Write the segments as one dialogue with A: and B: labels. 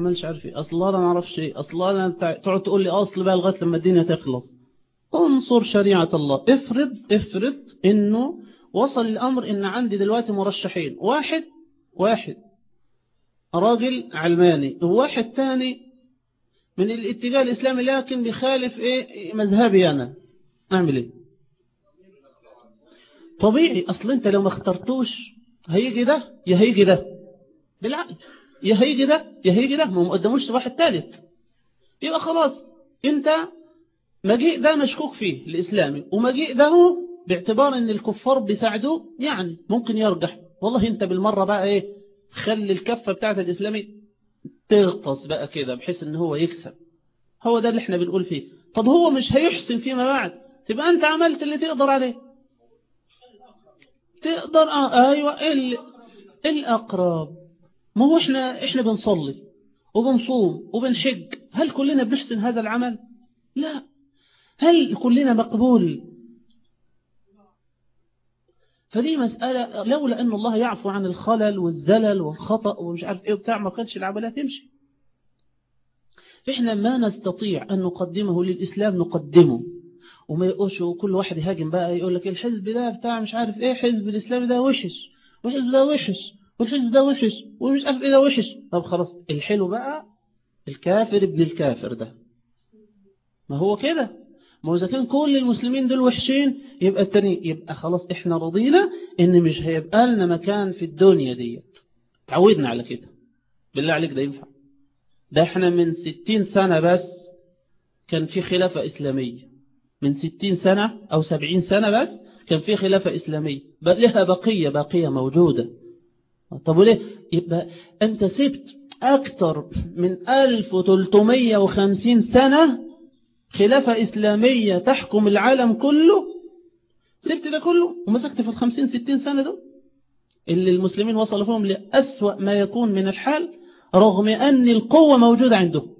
A: عملش عارف إيه. أصل أنا ما أعرفش إيه. أصل أنا. تقعد تقول لي أصل بقى لغاية لما الدنيا تخلص. انصر شريعة الله. افرض افرض إنه وصل الأمر إن عندي دلوقتي مرشحين. واحد واحد. راجل علماني. وواحد تاني من الاتجاه الإسلامي لكن بيخالف إيه؟ مذهبي أنا. أعمل إيه؟ طبيعي. أصل أنت لو ما اخترتوش هيجي ده يا هيجي ده. بالعقل. يا هيجي ده يا هيجي ده ما قدموش واحد ثالث يبقى خلاص انت مجيء ده مشكوك فيه الإسلامي ومجيء ده باعتبار إن الكفار بيساعدوه يعني ممكن يرجح. والله انت بالمرة بقى إيه خلي الكفة بتاعت الإسلامي تغطس بقى كده بحيث إن هو يكسب. هو ده اللي إحنا بنقول فيه. طب هو مش هيحسن فيما بعد؟ تبقى أنت عملت اللي تقدر عليه. تقدر آه أيوه ال... الأقرب. ما هو إحنا إحنا بنصلي وبنصوم وبنحج هل كلنا بنحسن هذا العمل؟ لا. هل كلنا مقبول؟ فدي مسألة لولا أن الله يعفو عن الخلل والزلل والخطأ ومش عارف إيه وبتاع ما كانش العملية تمشي. إحنا ما نستطيع أن نقدمه للإسلام نقدمه. وما يقولش كل واحد يهاجم بقى يقول لك الحزب ده بتاع مش عارف إيه حزب الإسلامي ده وحش والحزب ده وحش. والحزب ده وحش ومش عارف إيه ده وحش طب خلاص الحلو بقى الكافر ابن الكافر ده. ما هو كده. ما هو إذا كان كل المسلمين دول وحشين يبقى التاني يبقى خلاص إحنا رضينا إن مش هيبقى لنا مكان في الدنيا ديت. تعودنا على كده. بالله عليك ده ينفع. ده إحنا من ستين سنة بس كان في خلافة إسلامية. من ستين سنة أو سبعين سنة بس كان في خلافة إسلامية. بقى لها بقية بقية موجودة. طب وليه؟ يبقى أنت سبت أكتر من 1350 سنة خلافة إسلامية تحكم العالم كله؟ سبت ده كله ومسكت في الخمسين ستين سنة دول؟ اللي المسلمين وصلوا فيهم لأسوأ ما يكون من الحال رغم أن القوة موجودة عندهم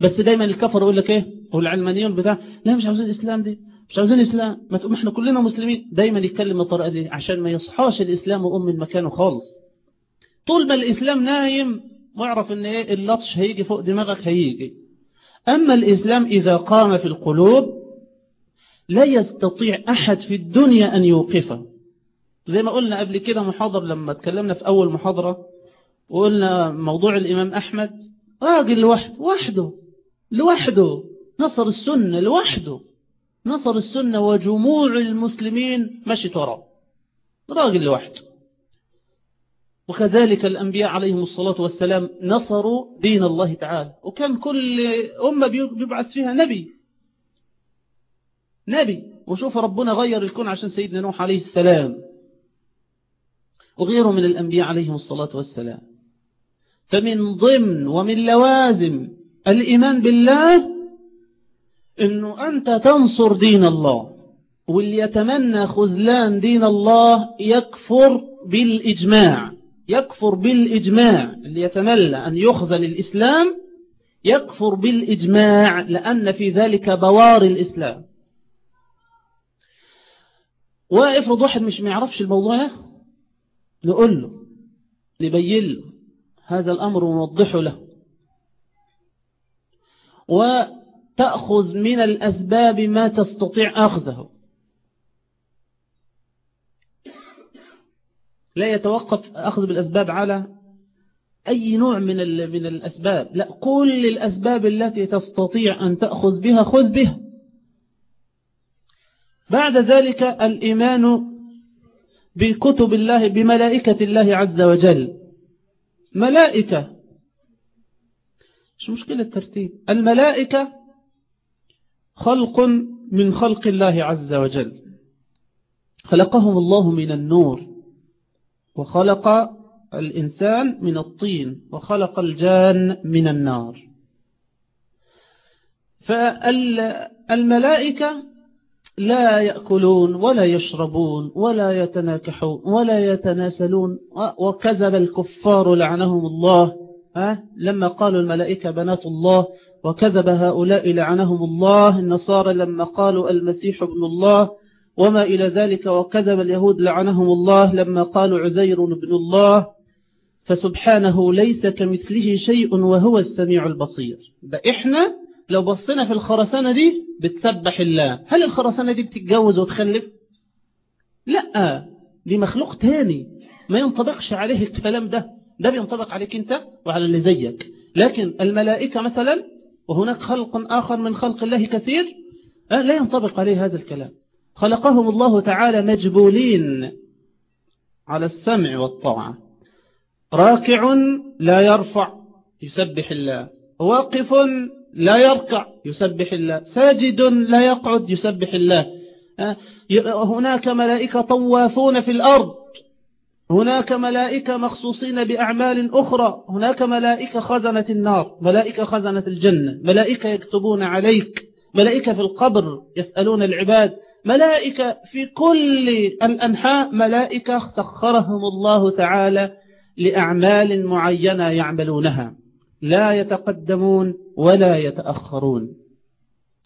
A: بس دايما الكفر يقول لك إيه؟ والعلمانيون بتاع لا مش عاوزين الإسلام دي. مش عاوزين الإسلام ما تقوم إحنا كلنا مسلمين. دايما يتكلم بالطريقة دي عشان ما يصحاش الإسلام وأم من مكانه خالص. طول ما الإسلام نايم واعرف إن إيه اللطش هيجي فوق دماغك هيجي. أما الإسلام إذا قام في القلوب لا يستطيع أحد في الدنيا أن يوقفه. زي ما قلنا قبل كده محاضر لما اتكلمنا في أول محاضرة وقلنا موضوع الإمام أحمد راجل لوحده وحده لوحده نصر السنة لوحده. نصر السنة وجموع المسلمين مشت وراه راجل لوحده. وكذلك الأنبياء عليهم الصلاة والسلام نصروا دين الله تعالى. وكان كل أمة بيبعث فيها نبي. نبي. وشوف ربنا غير الكون عشان سيدنا نوح عليه السلام. وغيره من الأنبياء عليهم الصلاة والسلام. فمن ضمن ومن لوازم الإيمان بالله أنه أنت تنصر دين الله واللي يتمنى خذلان دين الله يكفر بالإجماع يكفر بالإجماع اللي يتملى أن يخزل الإسلام يكفر بالإجماع لأن في ذلك بوار الإسلام. وافرض واحد مش ما يعرفش الموضوع ده؟ نقول له نبين له هذا الأمر ونوضحه له. وتأخذ من الأسباب ما تستطيع أخذه. لا يتوقف أخذ بالأسباب على أي نوع من من الأسباب. لا كل الأسباب التي تستطيع أن تأخذ بها خذ بها. بعد ذلك الإيمان بكتب الله بملائكة الله عز وجل. ملائكة مش مشكلة الترتيب. الملائكة خلق من خلق الله عز وجل. خلقهم الله من النور وخلق الإنسان من الطين وخلق الجان من النار. فالملائكة لا يأكلون ولا يشربون ولا يتناكحون ولا يتناسلون وكذب الكفار لعنهم الله. لما قالوا الملائكة بنات الله وكذب هؤلاء لعنهم الله النصارى لما قالوا المسيح ابن الله وما إلى ذلك وكذب اليهود لعنهم الله لما قالوا عزير ابن الله. فسبحانه ليس كمثله شيء وهو السميع البصير. ده إحنا لو بصينا في الخرسانة دي بتسبح الله. هل الخرسانة دي بتتجوز وتخلف؟ لا دي مخلوق تاني. ما ينطبقش عليه الكلام ده. ده بينطبق عليك أنت وعلى اللي زيك. لكن الملائكة مثلا وهناك خلق آخر من خلق الله كثير لا ينطبق عليه هذا الكلام. خلقهم الله تعالى مجبولين على السمع والطاعة. راكع لا يرفع يسبح الله. واقف لا يركع يسبح الله. ساجد لا يقعد يسبح الله. هناك ملائكة طوافون في الأرض. هناك ملائكة مخصوصين بأعمال أخرى. هناك ملائكة خزنة النار ملائكة خزنة الجنة ملائكة يكتبون عليك ملائكة في القبر يسألون العباد ملائكة في كل الأنحاء ملائكة سخرهم الله تعالى لأعمال معينة يعملونها. لا يتقدمون ولا يتأخرون.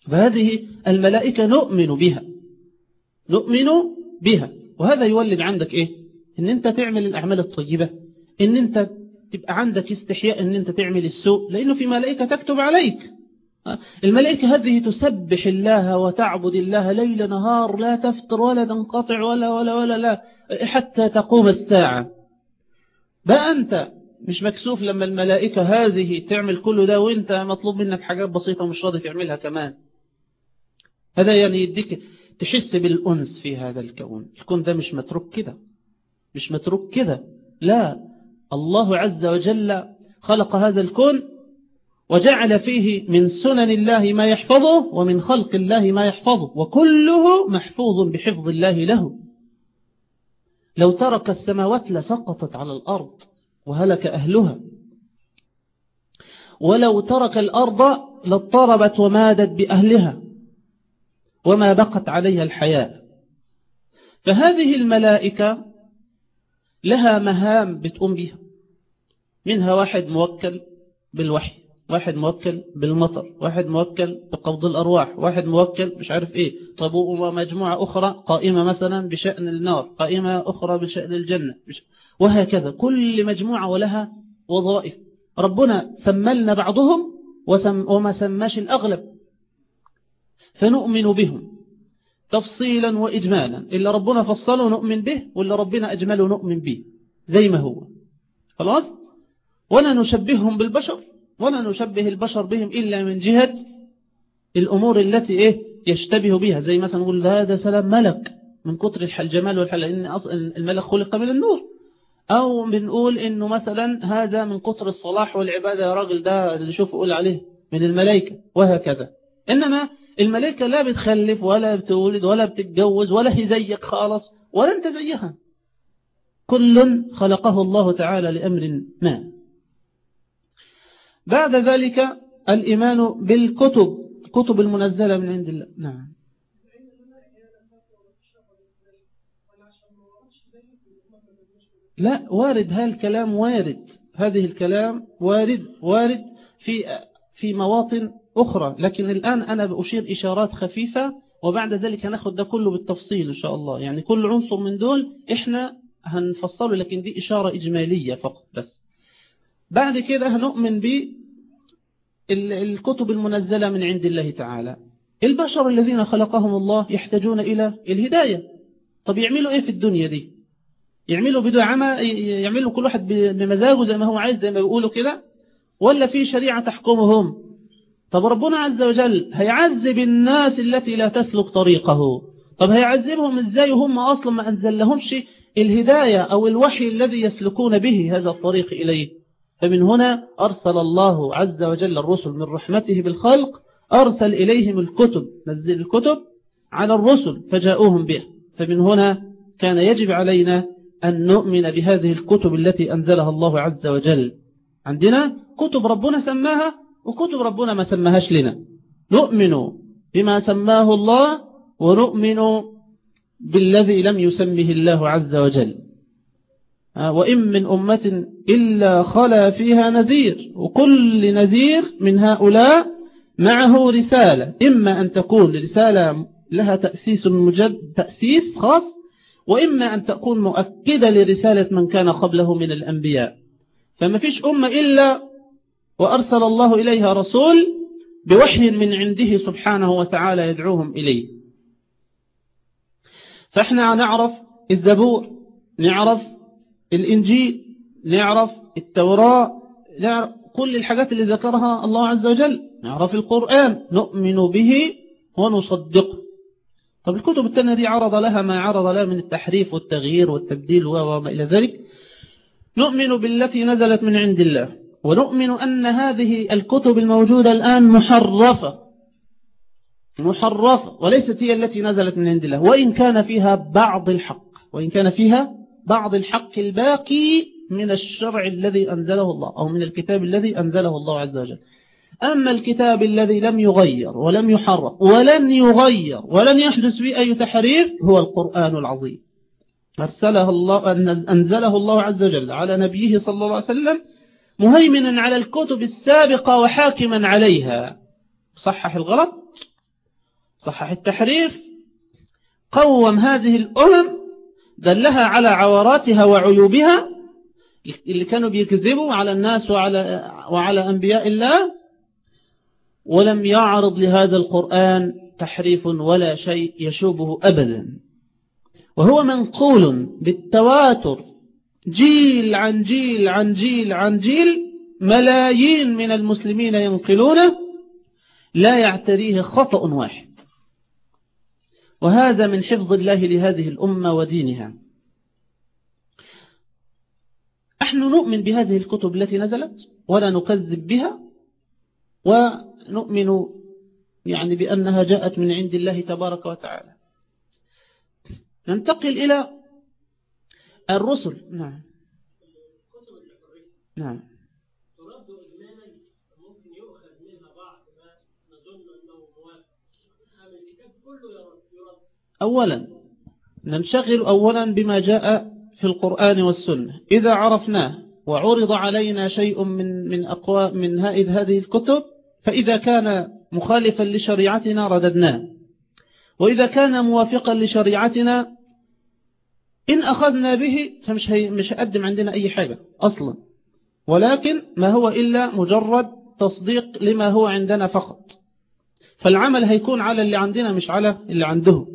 A: فهذه الملائكة نؤمن بها. نؤمن بها. وهذا يولد عندك إيه؟ إن أنت تعمل الأعمال الطيبة إن أنت تبقى عندك استحياء إن أنت تعمل السوء لأنه في ملائكة تكتب عليك. الملائكة هذه تسبح الله وتعبد الله ليل نهار لا تفتر ولا تنقطع ولا ولا ولا لا حتى تقوم الساعة. بقى أنت مش مكسوف لما الملائكة هذه تعمل كل ده وأنت مطلوب منك حاجات بسيطة مش راضي تعملها كمان. هذا يعني يديك تحس بالأنس في هذا الكون. الكون ده مش متروك كده. مش متروك كده. لا الله عز وجل خلق هذا الكون وجعل فيه من سنن الله ما يحفظه ومن خلق الله ما يحفظه وكله محفوظ بحفظ الله له. لو ترك السماوات لسقطت على الأرض وهلك أهلها. ولو ترك الأرض لاضطربت ومادت بأهلها وما بقت عليها الحياة. فهذه الملائكة لها مهام بتقوم بها منها واحد موكل بالوحي واحد موكل بالمطر واحد موكل بقبض الأرواح واحد موكل مش عارف إيه. طب ومجموعة أخرى قائمة مثلا بشأن النار قائمة أخرى بشأن الجنة وهكذا. كل مجموعة ولها وظائف. ربنا سملنا بعضهم وما سماش الأغلب. فنؤمن بهم. تفصيلا وإجمالا. إلا ربنا فصله نؤمن به ولا ربنا أجمله نؤمن به. زي ما هو. خلاص؟ ولا نشبههم بالبشر ولا نشبه البشر بهم إلا من جهة الأمور التي إيه؟ يشتبه بها. زي مثلا نقول هذا سلام ملك. من كتر الجمال والحل. لأن أصلا الملك خلق من النور. أو بنقول إنه مثلا هذا من كتر الصلاح والعبادة. يا راجل ده اللي شوف قول عليه من الملائكة وهكذا. إنما الملائكة لا بتخلف ولا بتولد ولا بتتجوز ولا هي زيك خالص ولا أنت زيها. كل خلقه الله تعالى لأمر ما. بعد ذلك الإيمان بالكتب. الكتب المنزلة من عند الله. نعم. لا وارد. هذا الكلام وارد. هذه الكلام وارد وارد في في مواطن أخرى. لكن الآن أنا بأشير إشارات خفيفة وبعد ذلك هناخد ده كله بالتفصيل إن شاء الله. يعني كل عنصر من دول إحنا هنفصله لكن دي إشارة إجمالية فقط بس. بعد كده هنؤمن بالكتب المنزلة من عند الله تعالى. البشر الذين خلقهم الله يحتاجون إلى الهداية. طب يعملوا إيه في الدنيا دي؟ يعملوا عمى يعملوا كل واحد بمزاجه زي ما هو عايز زي ما بيقولوا كده؟ ولا في شريعة تحكمهم؟ طب ربنا عز وجل هيعذب الناس التي لا تسلك طريقه. طب هيعذبهم إزاي وهم أصلا ما أنزل لهمش الهداية أو الوحي الذي يسلكون به هذا الطريق إليه؟ فمن هنا أرسل الله عز وجل الرسل من رحمته بالخلق أرسل إليهم الكتب. نزل الكتب على الرسل فجاءوهم به فمن هنا كان يجب علينا أن نؤمن بهذه الكتب التي أنزلها الله عز وجل. عندنا كتب ربنا سماها وكتب ربنا ما سماهاش لنا. نؤمن بما سماه الله ونؤمن بالذي لم يسمه الله عز وجل. وإن من أمة إلا خلا فيها نذير وكل نذير من هؤلاء معه رسالة. إما أن تكون رسالة لها تأسيس مجد تأسيس خاص وإما أن تكون مؤكدة لرسالة من كان قبله من الأنبياء. فما فيش أمة إلا وأرسل الله إليها رسول بوحي من عنده سبحانه وتعالى يدعوهم إليه. فإحنا نعرف الزبور نعرف الإنجيل نعرف التوراة نعرف كل الحاجات اللي ذكرها الله عز وجل. نعرف القرآن نؤمن به ونصدقه. طب الكتب التانية دي عرض لها ما عرض لها من التحريف والتغيير والتبديل وما إلى ذلك. نؤمن بالتي نزلت من عند الله. ونؤمن أن هذه الكتب الموجودة الآن محرفة. محرفة. وليست هي التي نزلت من عند الله. وإن كان فيها بعض الحق. وإن كان فيها بعض الحق الباقي من الشرع الذي أنزله الله. أو من الكتاب الذي أنزله الله عز وجل. أما الكتاب الذي لم يغير ولم يحرف ولن يغير ولن يحدث به أي تحريف هو القرآن العظيم. أرسله الله أنزله الله عز وجل على نبيه صلى الله عليه وسلم مهيمنا على الكتب السابقة وحاكما عليها. صحح الغلط؟ صحح التحريف؟ قوم هذه الأمم دلها على عوراتها وعيوبها اللي كانوا بيكذبوا على الناس وعلى, وعلى أنبياء الله. ولم يعرض لهذا القرآن تحريف ولا شيء يشوبه أبدا. وهو منقول بالتواتر. جيل عن جيل عن جيل عن جيل ملايين من المسلمين ينقلونه لا يعتريه خطأ واحد. وهذا من حفظ الله لهذه الأمة ودينها. نحن نؤمن بهذه الكتب التي نزلت ولا نكذب بها ونؤمن يعني بأنها جاءت من عند الله تبارك وتعالى. ننتقل إلى الرسل. نعم. نعم. أولا ننشغل أولا بما جاء في القرآن والسنة. إذا عرفناه وعرض علينا شيء من من أقوى من هذه الكتب فإذا كان مخالفا لشريعتنا رددناه. وإذا كان موافقا لشريعتنا إن أخذنا به فمش هي مش هقدم عندنا أي حاجة أصلا. ولكن ما هو إلا مجرد تصديق لما هو عندنا فقط. فالعمل هيكون على اللي عندنا مش على اللي عنده.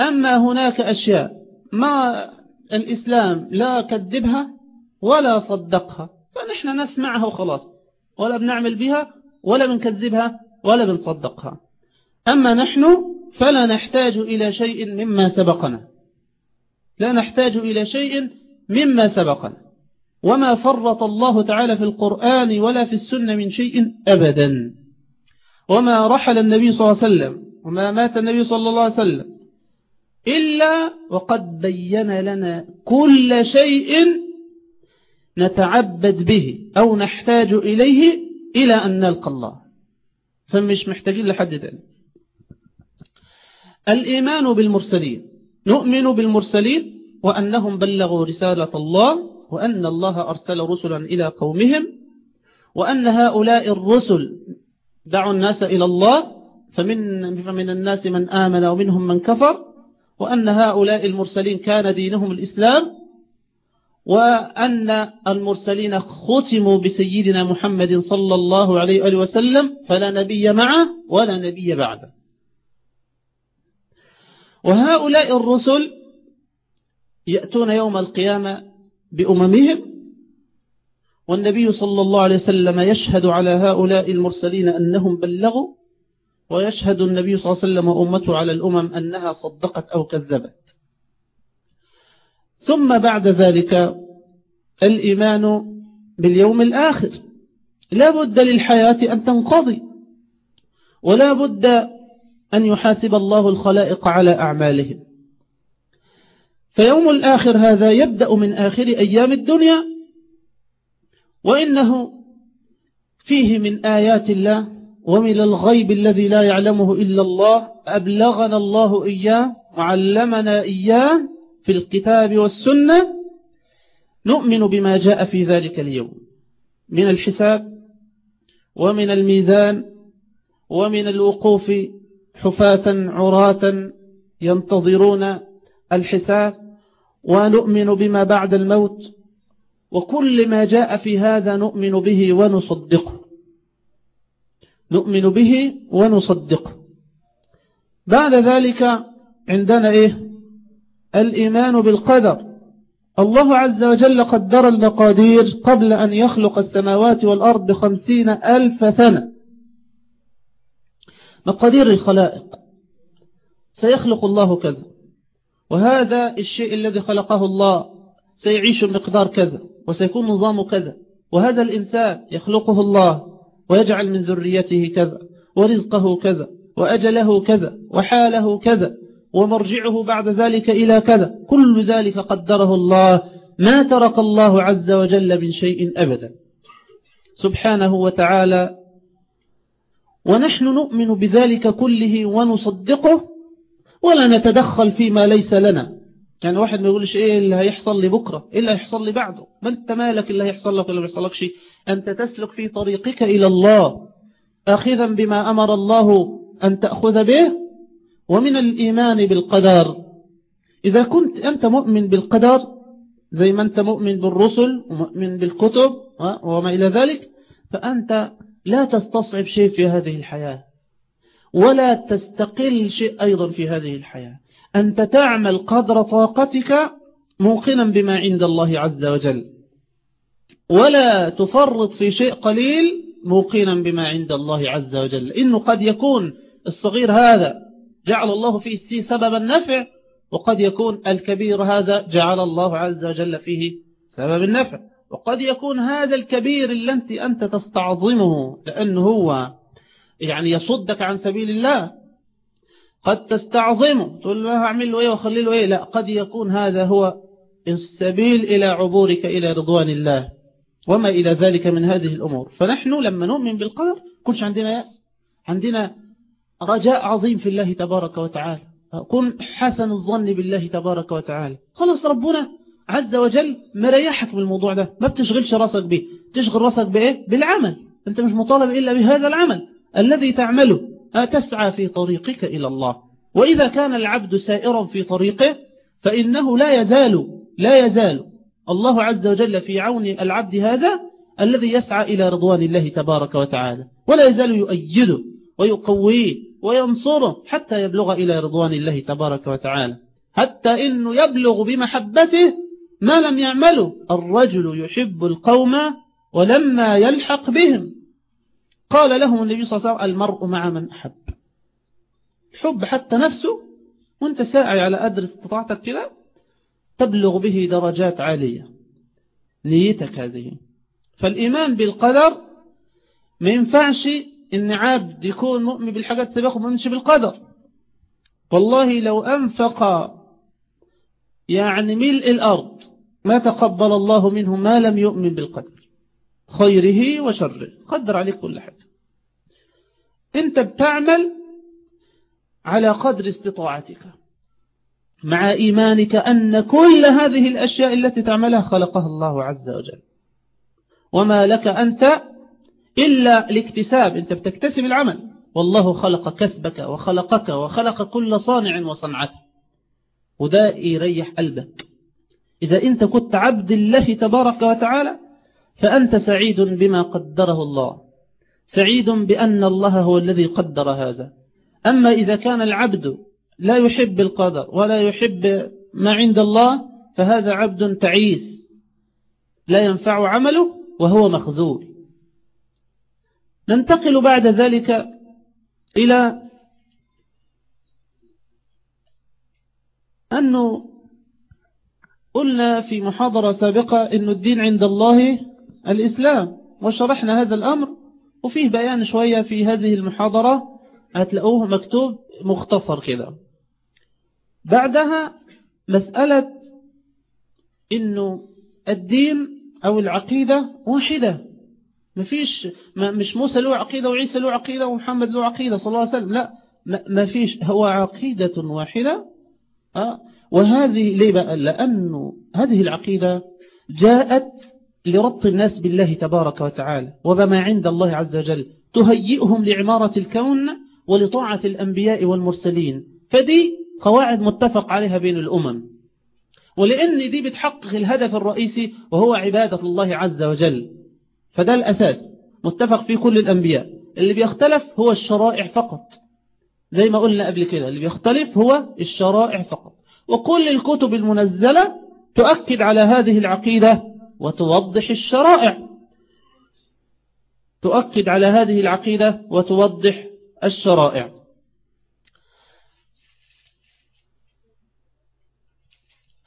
A: أما هناك أشياء ما الإسلام لا كذبها ولا صدقها فنحن نسمعها وخلاص. ولا بنعمل بها ولا بنكذبها ولا بنصدقها. أما نحن فلا نحتاج إلى شيء مما سبقنا. لا نحتاج إلى شيء مما سبقنا وما فرط الله تعالى في القرآن ولا في السنة من شيء أبدا. وما رحل النبي صلى الله عليه وسلم وما مات النبي صلى الله عليه وسلم إلا وقد بين لنا كل شيء نتعبد به أو نحتاج إليه إلى أن نلقى الله. فمش محتاجين لحد ذلك. الإيمان بالمرسلين. نؤمن بالمرسلين وأنهم بلغوا رسالة الله وأن الله أرسل رسلا إلى قومهم وأن هؤلاء الرسل دعوا الناس إلى الله فمن, فمن الناس من آمن ومنهم من كفر وأن هؤلاء المرسلين كان دينهم الإسلام وأن المرسلين ختموا بسيدنا محمد صلى الله عليه وسلم فلا نبي معه ولا نبي بعده. وهؤلاء الرسل يأتون يوم القيامة بأممهم والنبي صلى الله عليه وسلم يشهد على هؤلاء المرسلين أنهم بلغوا ويشهد النبي صلى الله عليه وسلم وأمته على الأمم أنها صدقت أو كذبت. ثم بعد ذلك الإيمان باليوم الآخر. لا بد للحياة أن تنقضي ولا بد أن يحاسب الله الخلائق على أعمالهم. فيوم الآخر هذا يبدأ من آخر أيام الدنيا وإنه فيه من آيات الله ومن الغيب الذي لا يعلمه إلا الله أبلغنا الله إياه وعلمنا إياه في الكتاب والسنة. نؤمن بما جاء في ذلك اليوم من الحساب ومن الميزان ومن الوقوف حفاة عراة ينتظرون الحساب ونؤمن بما بعد الموت وكل ما جاء في هذا نؤمن به ونصدقه. نؤمن به ونصدقه. بعد ذلك عندنا إيه؟ الإيمان بالقدر. الله عز وجل قدر المقادير قبل أن يخلق السماوات والأرض بخمسين ألف سنة. مقادير الخلائق. سيخلق الله كذا. وهذا الشيء الذي خلقه الله سيعيش مقدار كذا وسيكون نظام كذا. وهذا الإنسان يخلقه الله ويجعل من ذريته كذا ورزقه كذا وأجله كذا وحاله كذا ومرجعه بعد ذلك إلى كذا. كل ذلك قدره الله. ما ترك الله عز وجل من شيء أبدا. سبحانه وتعالى ونحن نؤمن بذلك كله ونصدقه ولا نتدخل فيما ليس لنا. يعني واحد ما يقولش إيه اللي هيحصل لي بكرة؟ إيه اللي هيحصل لي بعده؟ ما أنت مالك اللي هيحصل لك اللي ما يحصلكش أنت تسلك في طريقك إلى الله. اخذا بما أمر الله أن تأخذ به ومن الإيمان بالقدر. إذا كنت أنت مؤمن بالقدر زي ما أنت مؤمن بالرسل ومؤمن بالكتب وما إلى ذلك فأنت لا تستصعب شيء في هذه الحياة. ولا تستقل شيء أيضا في هذه الحياة. أنت تعمل قدر طاقتك موقنا بما عند الله عز وجل. ولا تفرط في شيء قليل موقنا بما عند الله عز وجل. إنه قد يكون الصغير هذا جعل الله فيه سبب النفع وقد يكون الكبير هذا جعل الله عز وجل فيه سبب النفع. وقد يكون هذا الكبير اللي أنت, أنت تستعظمه لأنه هو يعني يصدك عن سبيل الله. قد تستعظمه. تقول له أعمل له إيه وخلي له إيه. لا قد يكون هذا هو السبيل إلى عبورك إلى رضوان الله. وما إلى ذلك من هذه الأمور. فنحن لما نؤمن بالقدر كنش عندنا يأس. عندنا رجاء عظيم في الله تبارك وتعالى. كن حسن الظن بالله تبارك وتعالى. خلص ربنا عز وجل مريحك بالموضوع ده ما بتشغلش راسك به. تشغل راسك بإيه؟ بالعمل. أنت مش مطالب إلا بهذا العمل. الذي تعمله تسعى في طريقك إلى الله. وإذا كان العبد سائرا في طريقه فإنه لا يزال لا يزال الله عز وجل في عون العبد هذا الذي يسعى إلى رضوان الله تبارك وتعالى. ولا يزال يؤيده ويقويه وينصره حتى يبلغ إلى رضوان الله تبارك وتعالى. حتى إنه يبلغ بمحبته ما لم يعمله الرجل يحب القوم ولما يلحق بهم. قال لهم النبي صلى الله عليه وسلم المرء مع من أحب. حب حتى نفسه. وانت ساعي على قدر استطاعتك كده تبلغ به درجات عالية. نيتك هذه. فالإيمان بالقدر ما ينفعش إن عبد يكون مؤمن بالحاجات سبقه وما يؤمنش بالقدر. والله لو أنفق يعني ملء الأرض. ما تقبل الله منه ما لم يؤمن بالقدر. خيره وشره. قدر عليك كل حاجة. أنت بتعمل على قدر استطاعتك. مع إيمانك أن كل هذه الأشياء التي تعملها خلقها الله عز وجل. وما لك أنت إلا الاكتساب أنت بتكتسب العمل. والله خلق كسبك وخلقك وخلق كل صانع وصنعته. وده يريح قلبك. إذا أنت كنت عبد الله تبارك وتعالى فأنت سعيد بما قدره الله. سعيد بأن الله هو الذي قدر هذا. أما إذا كان العبد لا يحب القدر ولا يحب ما عند الله فهذا عبد تعيس. لا ينفع عمله وهو مخزول. ننتقل بعد ذلك إلى أنه قلنا في محاضرة سابقة أن الدين عند الله الإسلام وشرحنا هذا الأمر وفيه بيان شوية في هذه المحاضرة هتلاقوه مكتوب مختصر كده. بعدها مسألة أنه الدين أو العقيدة واحدة. مفيش ما مش موسى له عقيدة وعيسى له عقيدة ومحمد له عقيدة صلى الله عليه وسلم لا ما فيش هو عقيدة واحدة وهذه ليه بقى؟ لأنه هذه العقيدة جاءت لربط الناس بالله تبارك وتعالى وبما عند الله عز وجل تهيئهم لعمارة الكون ولطاعة الأنبياء والمرسلين. فدي قواعد متفق عليها بين الأمم. ولأن دي بتحقق الهدف الرئيسي وهو عبادة الله عز وجل. فده الأساس متفق فيه كل الأنبياء. اللي بيختلف هو الشرائع فقط. زي ما قلنا قبل كده اللي بيختلف هو الشرائع فقط. وكل الكتب المنزلة تؤكد على هذه العقيدة وتوضح الشرائع. تؤكد على هذه العقيدة وتوضح الشرائع.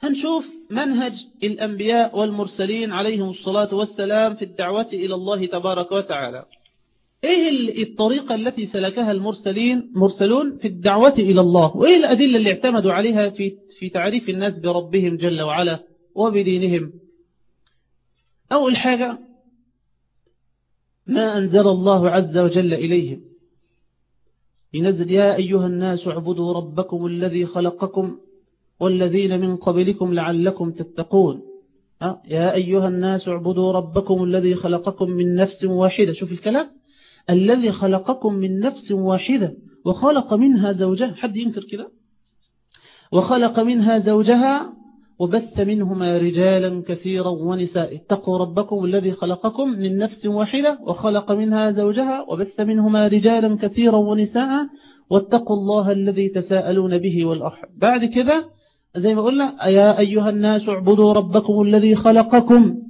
A: هنشوف منهج الأنبياء والمرسلين عليهم الصلاة والسلام في الدعوة إلى الله تبارك وتعالى. إيه الطريقة التي سلكها المرسلين مرسلون في الدعوة إلى الله؟ وإيه الأدلة اللي اعتمدوا عليها في في تعريف الناس بربهم جل وعلا وبدينهم؟ أول حاجة ما أنزل الله عز وجل إليهم. ينزل يا أيها الناس اعبدوا ربكم الذي خلقكم والذين من قبلكم لعلكم تتقون. يا أيها الناس اعبدوا ربكم الذي خلقكم من نفس واحدة. شوف الكلام. الذي خلقكم من نفس واحدة وخلق منها زوجها. حد ينكر كده؟ وخلق منها زوجها وبث منهما رجالا كثيرا ونساء. اتقوا ربكم الذي خلقكم من نفس واحدة وخلق منها زوجها وبث منهما رجالا كثيرا ونساء. واتقوا الله الذي تساءلون به والأرحم بعد كده زي ما قلنا يا أيها الناس اعبدوا ربكم الذي خلقكم.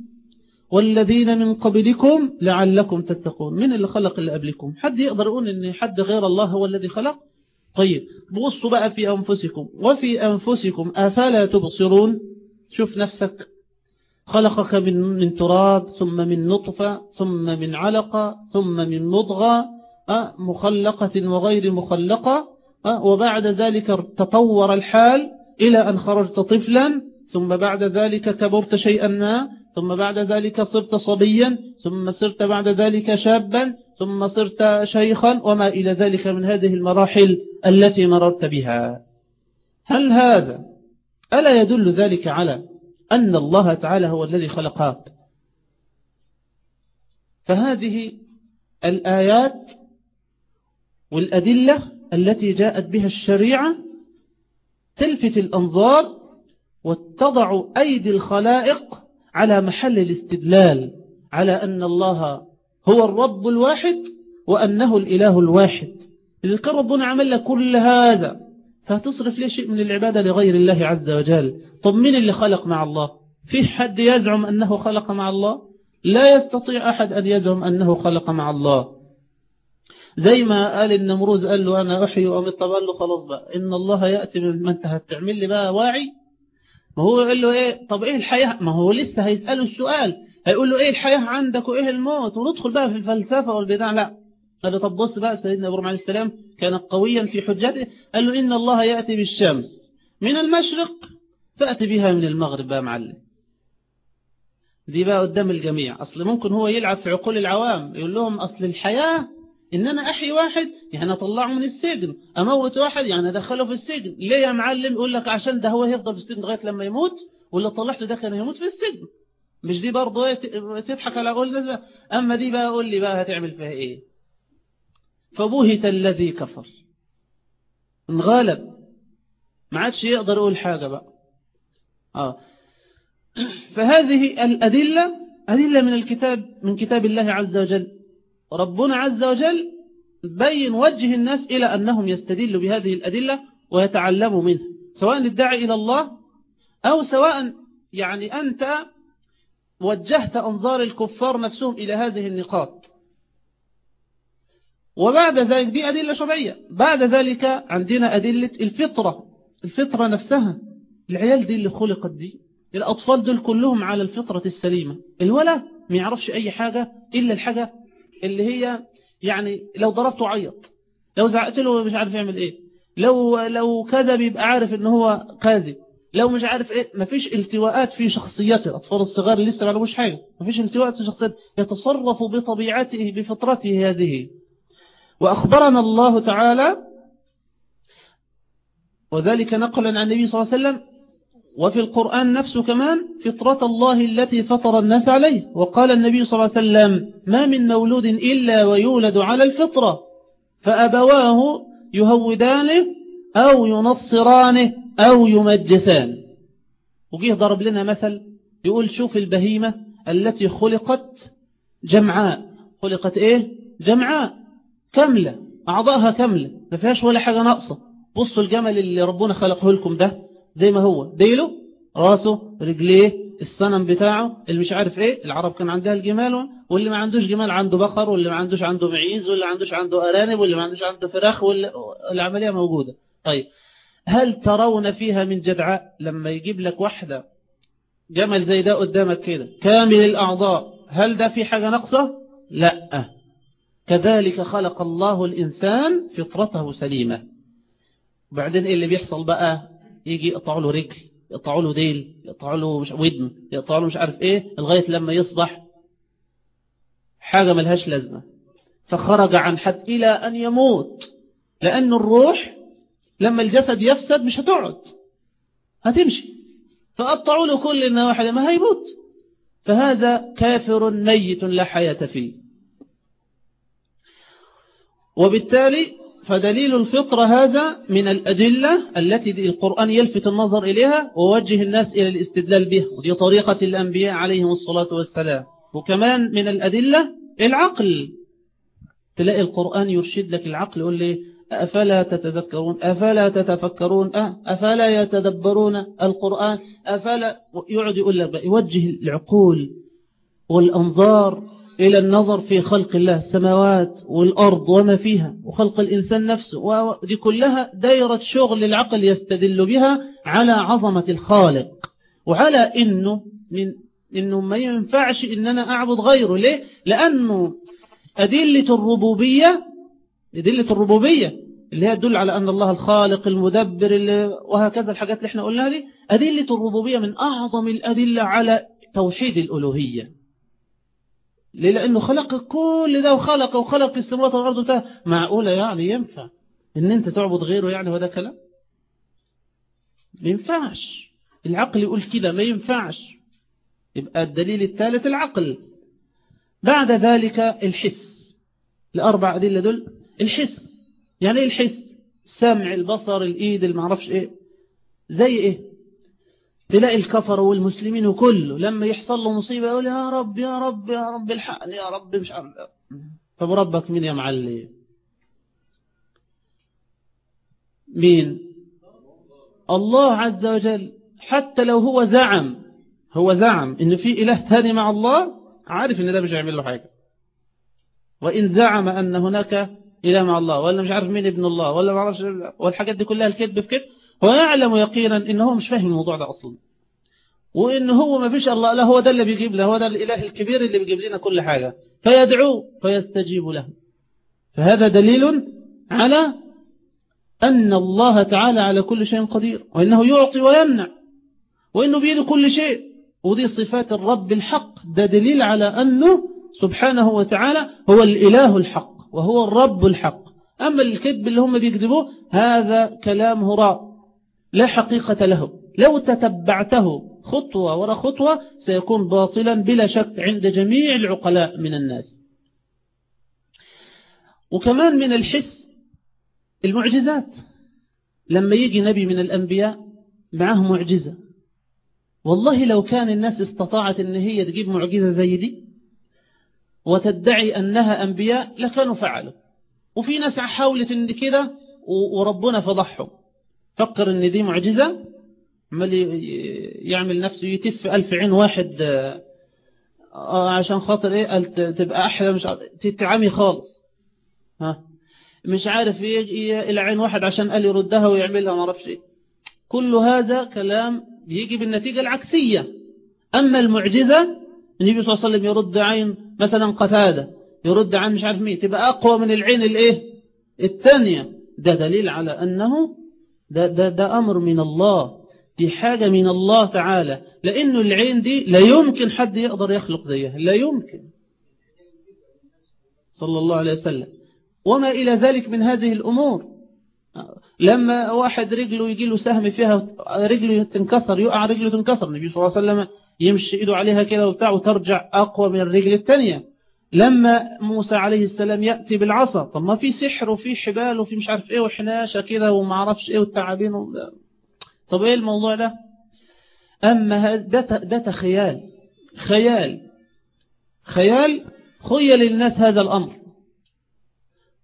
A: والذين من قبلكم لعلكم تتقون. من اللي خلق اللي قبلكم؟ حد يقدر يقول إن حد غير الله هو الذي خلق؟ طيب بصوا بقى في أنفسكم. وفي أنفسكم أفلا تبصرون؟ شوف نفسك. خلقك من من تراب ثم من نطفة ثم من علقة ثم من مضغة مخلقة وغير مخلقة وبعد ذلك تطور الحال إلى أن خرجت طفلا ثم بعد ذلك كبرت شيئا ما. ثم بعد ذلك صرت صبيا ثم صرت بعد ذلك شابا ثم صرت شيخا وما إلى ذلك من هذه المراحل التي مررت بها. هل هذا ألا يدل ذلك على أن الله تعالى هو الذي خلقك فهذه الآيات والأدلة التي جاءت بها الشريعة تلفت الأنظار وتضع أيدي الخلائق على محل الاستدلال على أن الله هو الرب الواحد وأنه الإله الواحد. إذا كان ربنا عمل لك كل هذا فهتصرف ليه شيء من العبادة لغير الله عز وجل. طب مين اللي خلق مع الله؟ في حد يزعم أنه خلق مع الله؟ لا يستطيع أحد أن يزعم أنه خلق مع الله. زي ما قال النمروز قال له أنا أحيي وأمت طب قال له خلاص بقى إن الله يأتي من ما أنت هتعمل لي بقى واعي ما هو قال له إيه؟ طب إيه الحياة؟ ما هو لسه هيسأله السؤال. هيقول له إيه الحياة عندك وإيه الموت؟ وندخل بقى في الفلسفة والبدع. لا. قال له طب بص بقى سيدنا إبراهيم عليه السلام كان قويا في حجته. قال له إن الله يأتي بالشمس من المشرق فأتي بها من المغرب بقى معلم. دي بقى قدام الجميع. أصل ممكن هو يلعب في عقول العوام. يقول لهم أصل الحياة إن أنا أحيي واحد يعني أطلعه من السجن. أموت واحد يعني أدخله في السجن. ليه يا معلم؟ يقول لك عشان ده هو يفضل في السجن لغاية لما يموت؟ واللي طلعته ده كان يموت في السجن؟ مش دي برضه تضحك على قول الناس أما دي بقى قول لي بقى هتعمل فيها إيه؟ فبهت الذي كفر. انغلب. ما عادش يقدر يقول حاجة بقى. آه. فهذه الأدلة أدلة من الكتاب من كتاب الله عز وجل. ربنا عز وجل بين وجه الناس إلى أنهم يستدلوا بهذه الأدلة ويتعلموا منها سواء الداعي إلى الله أو سواء يعني أنت وجهت أنظار الكفار نفسهم إلى هذه النقاط. وبعد ذلك دي أدلة شرعية. بعد ذلك عندنا أدلة الفطرة الفطرة نفسها. العيال دي اللي خلقت دي الأطفال دول كلهم على الفطرة السليمة. الولد ما يعرفش أي حاجة إلا الحاجة اللي هي يعني لو ضربته عيط لو زعقت له مش عارف يعمل إيه لو لو كذب يبقى عارف إن هو كاذب لو مش عارف إيه مفيش التواءات في شخصيته الأطفال الصغار اللي لسه ما يعرفوش حاجة مفيش التواءات في شخصيته يتصرف بطبيعته بفطرته هذه. وأخبرنا الله تعالى وذلك نقلا عن النبي صلى الله عليه وسلم وفي القرآن نفسه كمان فطرة الله التي فطر الناس عليه. وقال النبي صلى الله عليه وسلم ما من مولود إلا ويولد على الفطرة فأبواه يهودانه أو ينصرانه أو يمجسانه. وجيه ضرب لنا مثل يقول شوف البهيمة التي خلقت جمعاء. خلقت إيه؟ جمعاء كاملة أعضائها كاملة ما فيهاش ولا حاجة ناقصة. بصوا الجمل اللي ربنا خلقه لكم ده. زي ما هو. ديله راسه رجليه الصنم بتاعه. اللي مش عارف إيه العرب كان عندها الجمال واللي ما عندوش جمال عنده بقر واللي ما عندوش عنده معيز واللي ما عندوش عنده أرانب واللي ما عندوش عنده فراخ والعملية موجودة. طيب هل ترون فيها من جدعاء لما يجيب لك واحدة جمل زي ده قدامك كده كامل الأعضاء هل ده في حاجة نقصة لا. كذلك خلق الله الإنسان فطرته سليمة. بعدين إيه اللي بيحصل بقى؟ يجي يقطعوا له رجل يقطعوا له ديل يقطعوا له مش ودن يقطعوا له مش عارف إيه لغاية لما يصبح حاجة ملهاش لازمة. فخرج عن حد إلى أن يموت لأن الروح لما الجسد يفسد مش هتقعد هتمشي. فقطعوا له كل النواحي ما هيموت. فهذا كافر ميت لا حياة فيه. وبالتالي فدليل الفطرة هذا من الأدلة التي القرآن يلفت النظر إليها ووجه الناس إلى الاستدلال به ودي طريقة الأنبياء عليهم الصلاة والسلام. وكمان من الأدلة العقل. تلاقي القرآن يرشد لك العقل يقول لي أفلا تتذكرون؟ أفلا تتفكرون؟ أفلا يتدبرون القرآن؟ أفلا؟ يقعد يقول لك يوجه العقول والأنظار إلى النظر في خلق الله السماوات والأرض وما فيها وخلق الإنسان نفسه ودي كلها دايرة شغل العقل يستدل بها على عظمة الخالق وعلى إنه من إنه ما ينفعش إن أنا أعبد غيره ليه؟ لأنه أدلة الربوبية أدلة الربوبية اللي هي تدل على أن الله الخالق المدبر اللي وهكذا الحاجات اللي إحنا قلناها دي أدلة الربوبية من أعظم الأدلة على توحيد الألوهية ليه؟ لأنه خلق كل ده وخلق وخلق السماوات والأرض وتاه معقولة يعني؟ ينفع. إن أنت تعبد غيره يعني هذا كلام؟ ما ينفعش. العقل يقول كده ما ينفعش. يبقى الدليل الثالث العقل. بعد ذلك الحس. الأربع أدلة دول الحس. يعني إيه الحس؟ السمع البصر الإيد المعرفش إيه. زي إيه؟ تلاقي الكفر والمسلمين وكله لما يحصل له مصيبة يقول يا رب يا رب يا رب الحقني يا رب مش عارف. طب ربك مين يا معلم؟ مين؟ الله عز وجل. حتى لو هو زعم هو زعم ان في إله ثاني مع الله عارف إن ده مش هيعمل له حاجة. وإن زعم أن هناك إله مع الله ولا مش عارف مين ابن الله ولا ما عرفش والحاجات دي كلها الكذب في كذب. ويعلم يقينا إن هو مش فاهم الموضوع ده أصلا. وإن هو ما فيش الله لا هو ده اللي بيجيب له هو ده الإله الكبير اللي بيجيب لنا كل حاجة. فيدعوه فيستجيب له. فهذا دليل على أن الله تعالى على كل شيء قدير وإنه يعطي ويمنع وإنه بيده كل شيء. ودي صفات الرب الحق ده دليل على أنه سبحانه وتعالى هو الإله الحق وهو الرب الحق. أما الكذب اللي هم بيكذبوه هذا كلام هراء. لا حقيقة له. لو تتبعته خطوة وراء خطوة سيكون باطلا بلا شك عند جميع العقلاء من الناس. وكمان من الحس المعجزات. لما يجي نبي من الأنبياء معه معجزة. والله لو كان الناس استطاعت إن هي تجيب معجزة زي دي وتدعي أنها أنبياء لكانوا فعلوا. وفي ناس حاولت إن كده وربنا فضحهم. فكر إن دي معجزة عمال يعمل نفسه يتف ألف عين واحد عشان خاطر إيه؟ تبقى أحلى مش تتعمي خالص. ها؟ مش عارف إيه العين واحد عشان قال يردها ويعملها ما إيه. كل هذا كلام بيجي بالنتيجة العكسية. أما المعجزة النبي صلى الله عليه وسلم يرد عين مثلا قتادة يرد عن مش عارف مين تبقى أقوى من العين الإيه؟ الثانية. ده دليل على أنه ده, ده, ده أمر من الله. دي حاجة من الله تعالى. لأنه العين دي لا يمكن حد يقدر يخلق زيها. لا يمكن. صلى الله عليه وسلم. وما إلى ذلك من هذه الأمور. لما واحد رجله يجي له سهم فيها رجله تنكسر يقع رجله تنكسر. النبي صلى الله عليه وسلم يمشي إيده عليها كده وبتاع وترجع أقوى من الرجل الثانية لما موسى عليه السلام يأتي بالعصا طب ما في سحر وفي حبال وفي مش عارف إيه وحناشة كده وما عرفش إيه والتعابين. طب إيه الموضوع ده أما ده ده تخيال خيال خيال خيل الناس هذا الأمر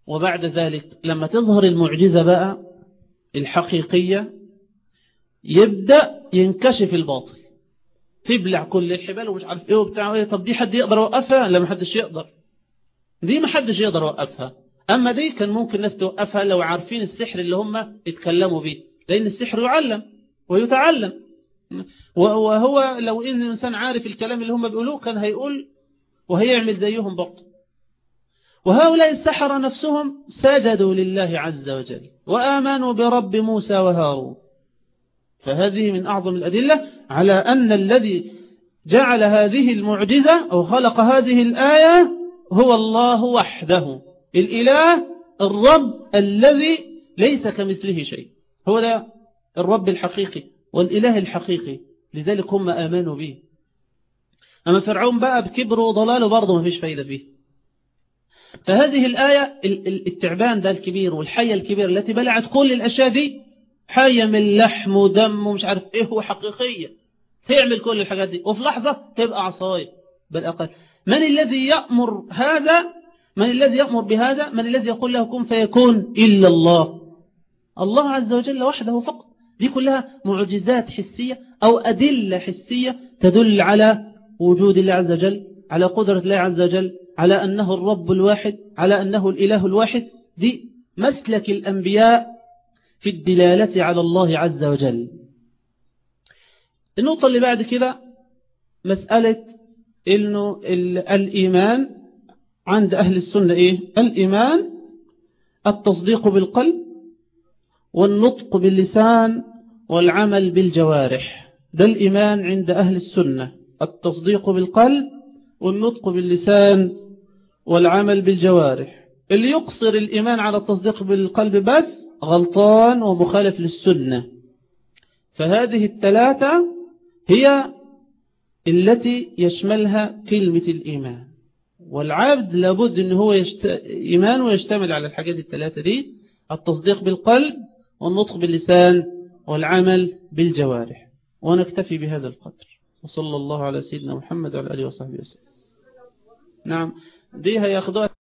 A: وبعد ذلك لما تظهر المعجزة بقى الحقيقية يبدأ ينكشف الباطل تبلع كل الحبال ومش عارف إيه وبتاع. إيه طب دي حد يقدر يوقفها؟ لا ما حدش يقدر. دي ما حدش يقدر يوقفها. أما دي كان ممكن الناس توقفها لو عارفين السحر اللي هم اتكلموا بيه لأن السحر يعلم ويتعلم. وهو لو إن الإنسان عارف الكلام اللي هم بيقولوه كان هيقول وهيعمل زيهم برضه وهؤلاء السحرة نفسهم سجدوا لله عز وجل وآمنوا برب موسى وهارون. فهذه من أعظم الأدلة على أن الذي جعل هذه المعجزة أو خلق هذه الآية هو الله وحده الإله الرب الذي ليس كمثله شيء. هو ده الرب الحقيقي والإله الحقيقي لذلك هم آمنوا به. أما فرعون بقى بكبره وضلاله برضه ما فيش فايدة فيه. فهذه الآية التعبان ده الكبير والحية الكبيرة التي بلعت كل الأشياء دي حية من لحم ودم ومش عارف إيه هو حقيقية. تعمل كل الحاجات دي. وفي لحظة تبقى عصاية بالأقل. من الذي يأمر هذا؟ من الذي يأمر بهذا؟ من الذي يقول له كن فيكون إلا الله. الله عز وجل وحده فقط. دي كلها معجزات حسية أو أدلة حسية تدل على وجود الله عز وجل على قدرة الله عز وجل على أنه الرب الواحد على أنه الإله الواحد. دي مسلك الأنبياء في الدلالة على الله عز وجل. النقطة اللي بعد كده مسألة إنه الإيمان عند أهل السنة إيه؟ الإيمان التصديق بالقلب والنطق باللسان والعمل بالجوارح. ده الإيمان عند أهل السنة التصديق بالقلب والنطق باللسان والعمل بالجوارح. اللي يقصر الإيمان على التصديق بالقلب بس غلطان ومخالف للسنة. فهذه الثلاثة هي التي يشملها كلمة الإيمان. والعبد لابد أن هو يشت... إيمان ويشتمل على الحاجات الثلاثة دي التصديق بالقلب والنطق باللسان والعمل بالجوارح. ونكتفي بهذا القدر. وصلى الله على سيدنا محمد وعلى آله وصحبه وسلم. نعم. دي هياخدوها